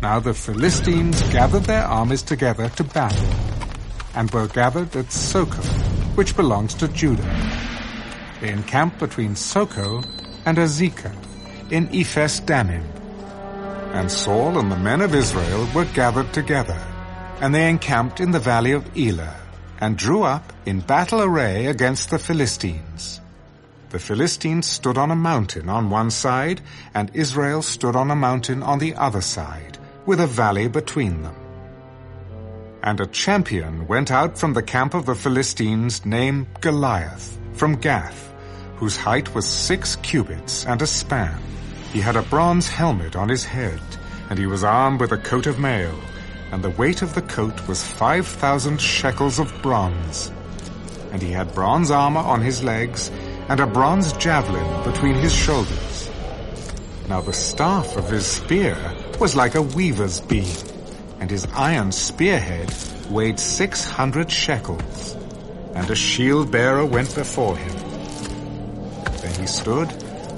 Now the Philistines gathered their armies together to battle, and were gathered at Socoh, which belongs to Judah. They encamped between Socoh and Azekah in Ephes Dammim. And Saul and the men of Israel were gathered together, and they encamped in the valley of Elah, and drew up in battle array against the Philistines. The Philistines stood on a mountain on one side, and Israel stood on a mountain on the other side, with a valley between them. And a champion went out from the camp of the Philistines named Goliath, from Gath, whose height was six cubits and a span. He had a bronze helmet on his head, and he was armed with a coat of mail, and the weight of the coat was five thousand shekels of bronze. And he had bronze armor on his legs, and a bronze javelin between his shoulders. Now the staff of his spear was like a weaver's beam, and his iron spearhead weighed six hundred shekels. And a shield bearer went before him. Then he stood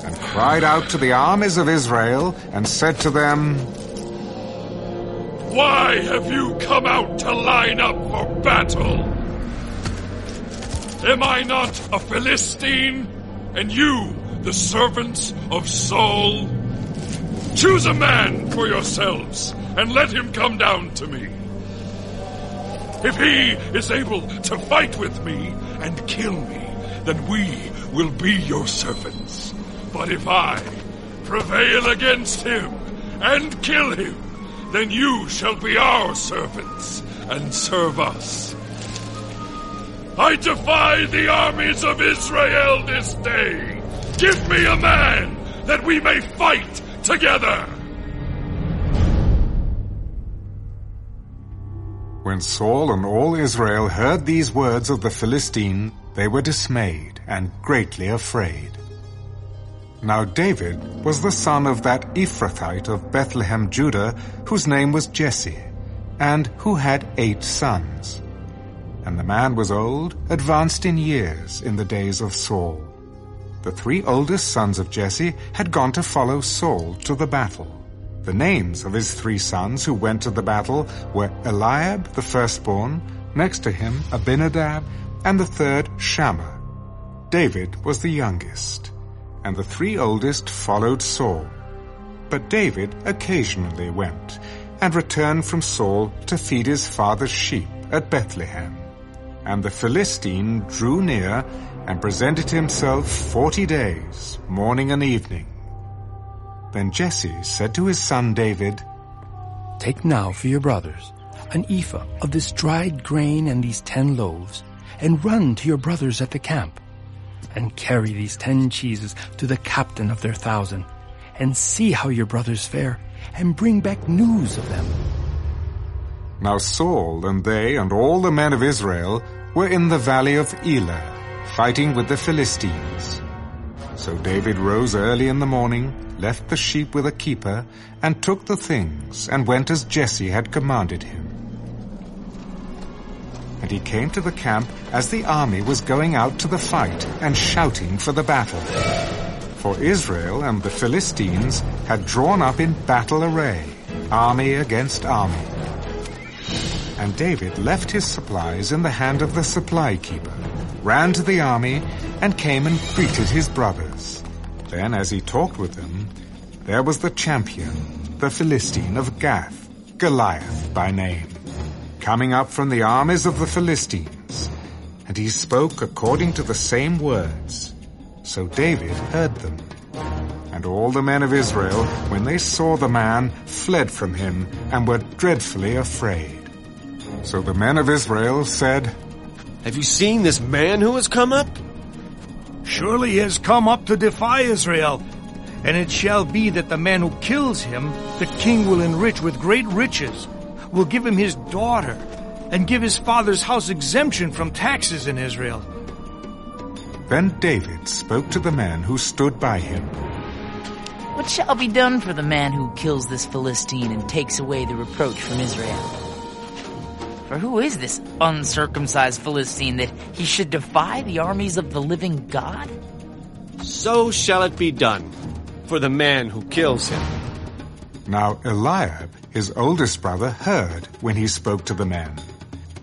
and cried out to the armies of Israel and said to them, Why have you come out to line up for battle? Am I not a Philistine, and you the servants of Saul? Choose a man for yourselves, and let him come down to me. If he is able to fight with me and kill me, then we will be your servants. But if I prevail against him and kill him, then you shall be our servants and serve us. I defy the armies of Israel this day. Give me a man that we may fight together. When Saul and all Israel heard these words of the Philistine, they were dismayed and greatly afraid. Now David was the son of that Ephrathite of Bethlehem, Judah, whose name was Jesse, and who had eight sons. And the man was old, advanced in years in the days of Saul. The three oldest sons of Jesse had gone to follow Saul to the battle. The names of his three sons who went to the battle were Eliab the firstborn, next to him Abinadab, and the third Shammah. David was the youngest, and the three oldest followed Saul. But David occasionally went, and returned from Saul to feed his father's sheep at Bethlehem. And the Philistine drew near and presented himself forty days, morning and evening. Then Jesse said to his son David, Take now for your brothers an ephah of this dried grain and these ten loaves, and run to your brothers at the camp, and carry these ten cheeses to the captain of their thousand, and see how your brothers fare, and bring back news of them. Now Saul and they and all the men of Israel were in the valley of Elah, fighting with the Philistines. So David rose early in the morning, left the sheep with a keeper, and took the things, and went as Jesse had commanded him. And he came to the camp as the army was going out to the fight, and shouting for the battle. For Israel and the Philistines had drawn up in battle array, army against army. And David left his supplies in the hand of the supply keeper, ran to the army, and came and greeted his brothers. Then, as he talked with them, there was the champion, the Philistine of Gath, Goliath by name, coming up from the armies of the Philistines. And he spoke according to the same words. So David heard them. And all the men of Israel, when they saw the man, fled from him and were dreadfully afraid. So the men of Israel said, Have you seen this man who has come up? Surely he has come up to defy Israel. And it shall be that the man who kills him, the king will enrich with great riches, will give him his daughter, and give his father's house exemption from taxes in Israel. Then David spoke to the man who stood by him. What shall be done for the man who kills this Philistine and takes away the reproach from Israel? For who is this uncircumcised Philistine that he should defy the armies of the living God? So shall it be done for the man who kills him. Now Eliab, his oldest brother, heard when he spoke to the man.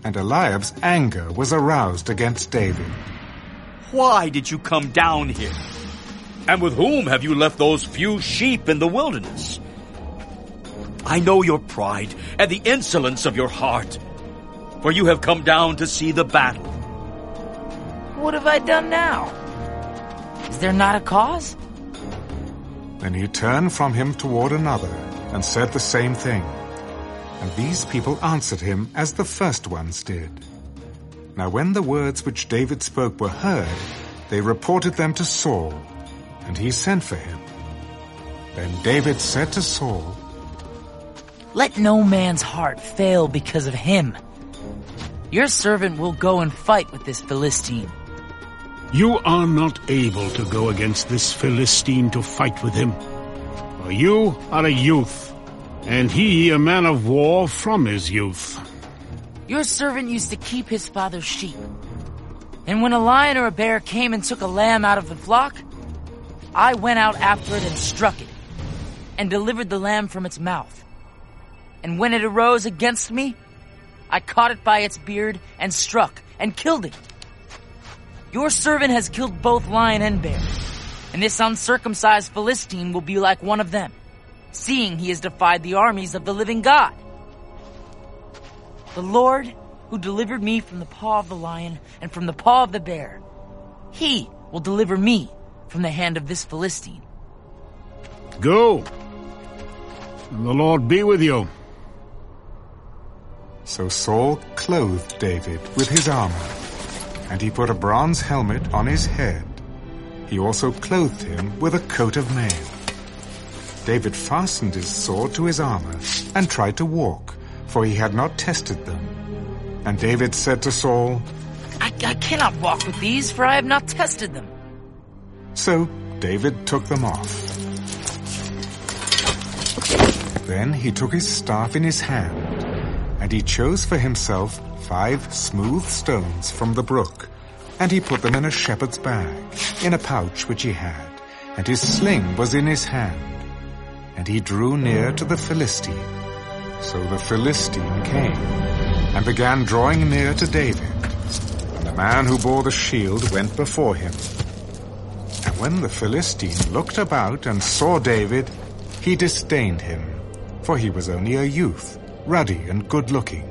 and Eliab's anger was aroused against David. Why did you come down here? And with whom have you left those few sheep in the wilderness? I know your pride and the insolence of your heart, for you have come down to see the battle. What have I done now? Is there not a cause? Then he turned from him toward another and said the same thing. And these people answered him as the first ones did. Now when the words which David spoke were heard, they reported them to Saul, and he sent for him. Then David said to Saul, Let no man's heart fail because of him. Your servant will go and fight with this Philistine. You are not able to go against this Philistine to fight with him. For you are a youth, and he a man of war from his youth. Your servant used to keep his father's sheep. And when a lion or a bear came and took a lamb out of the flock, I went out after it and struck it, and delivered the lamb from its mouth. And when it arose against me, I caught it by its beard and struck and killed it. Your servant has killed both lion and bear, and this uncircumcised Philistine will be like one of them, seeing he has defied the armies of the living God. The Lord, who delivered me from the paw of the lion and from the paw of the bear, he will deliver me from the hand of this Philistine. Go, and the Lord be with you. So Saul clothed David with his armor, and he put a bronze helmet on his head. He also clothed him with a coat of mail. David fastened his sword to his armor and tried to walk, for he had not tested them. And David said to Saul, I, I cannot walk with these, for I have not tested them. So David took them off. Then he took his staff in his hand, and he chose for himself five smooth stones from the brook, and he put them in a shepherd's bag, in a pouch which he had, and his sling was in his hand. And he drew near to the Philistine. So the Philistine came, and began drawing near to David. And the man who bore the shield went before him. And when the Philistine looked about and saw David, he disdained him, for he was only a youth, ruddy and good-looking.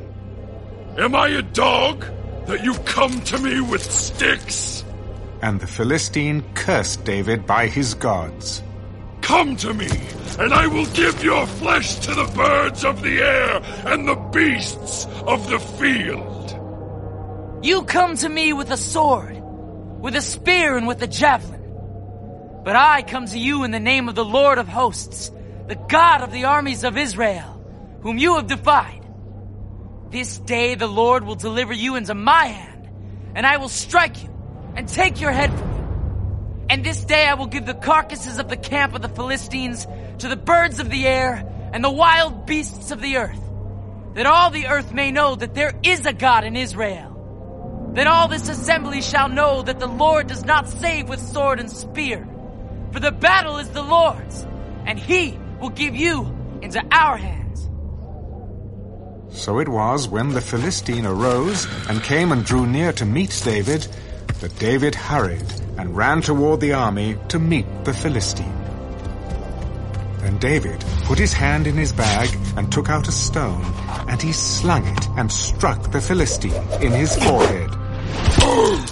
Am I a dog that you come to me with sticks? And the Philistine cursed David by his gods. Come to me, and I will give your flesh to the birds of the air and the beasts of the field. You come to me with a sword, with a spear and with a javelin. But I come to you in the name of the Lord of hosts, the God of the armies of Israel, whom you have defied. This day the Lord will deliver you into my hand, and I will strike you and take your head from you. And this day I will give the carcasses of the camp of the Philistines to the birds of the air and the wild beasts of the earth, that all the earth may know that there is a God in Israel. Then all this assembly shall know that the Lord does not save with sword and spear, for the battle is the Lord's, and he will give you into our hands. So it was when the Philistine arose and came and drew near to meet David, that David hurried and ran toward the army to meet the Philistine. Then David put his hand in his bag and took out a stone, and he slung it and struck the Philistine in his forehead,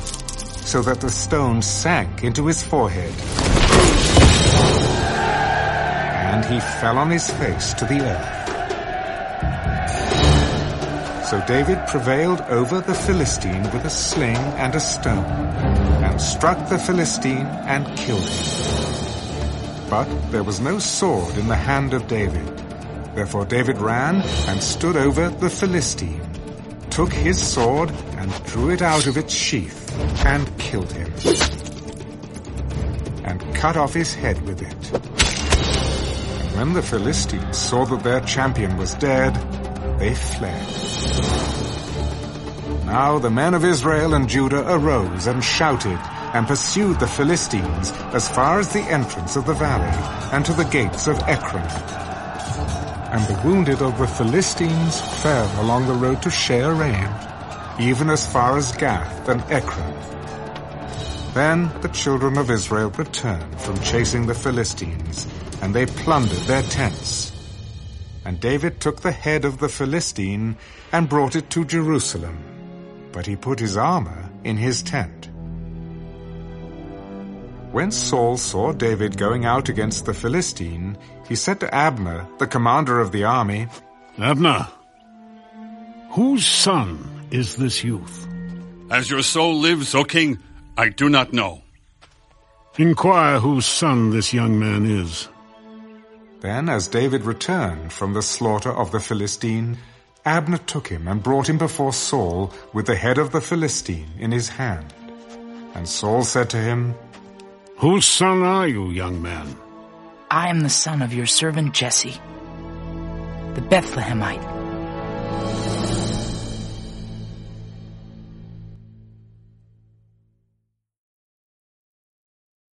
so that the stone sank into his forehead. And he fell on his face to the earth. So David prevailed over the Philistine with a sling and a stone, and struck the Philistine and killed him. But there was no sword in the hand of David. Therefore David ran and stood over the Philistine, took his sword and drew it out of its sheath, and killed him, and cut off his head with it. And when the Philistines saw that their champion was dead, they fled. Now the men of Israel and Judah arose and shouted and pursued the Philistines as far as the entrance of the valley and to the gates of Ekron. and the wounded of the Philistines fell along the road to Shaaraim, even as far as Gath and Ekron. Then the children of Israel returned from chasing the Philistines, and they plundered their tents. And David took the head of the Philistine and brought it to Jerusalem, but he put his armor in his tent. When Saul saw David going out against the Philistine, he said to Abner, the commander of the army, Abner, whose son is this youth? As your soul lives, O king, I do not know. Inquire whose son this young man is. Then, as David returned from the slaughter of the Philistine, Abner took him and brought him before Saul with the head of the Philistine in his hand. And Saul said to him, Whose son are you, young man? I am the son of your servant Jesse, the Bethlehemite